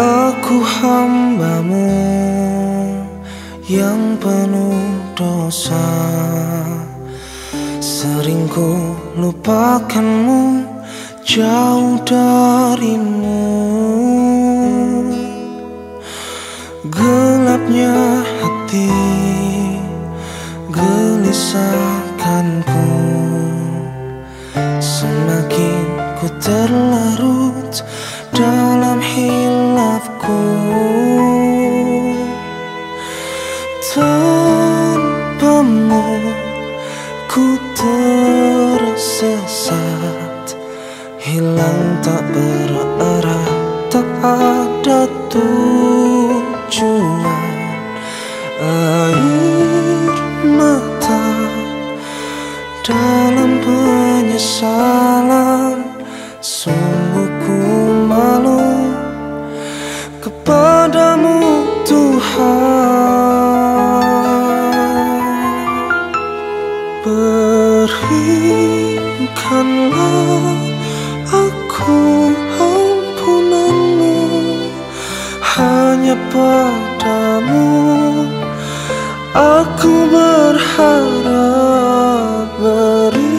Aku hambamu yang penuh dosa. Sering ku lupakanmu jauh darimu. Gelapnya hati gelisahkanku. Semakin ku terlarut dalam Tanpamu ku tersesat. Hilang tak berarah tak ada tujuan. Air mata dalam penyesalan. Sungguh ku malu kepadamu Tuhan Berikanlah aku ampunanmu Hanya padamu. Aku berharap Berikanlah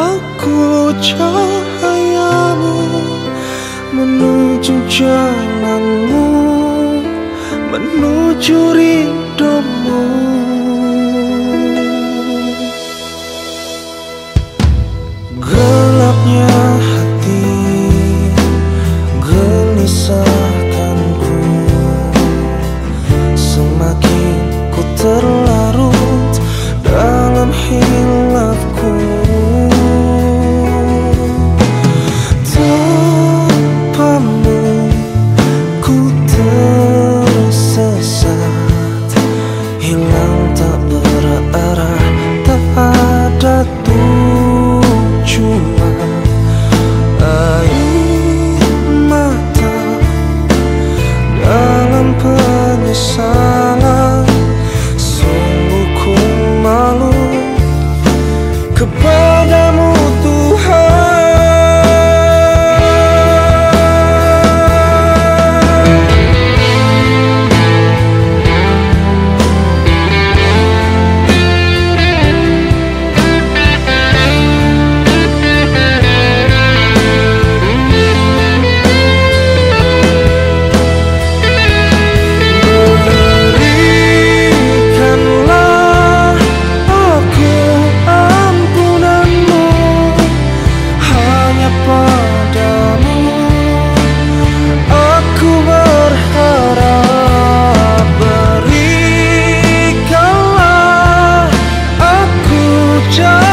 aku cahayamu Menuju jalanmu Menuju ridhomu aku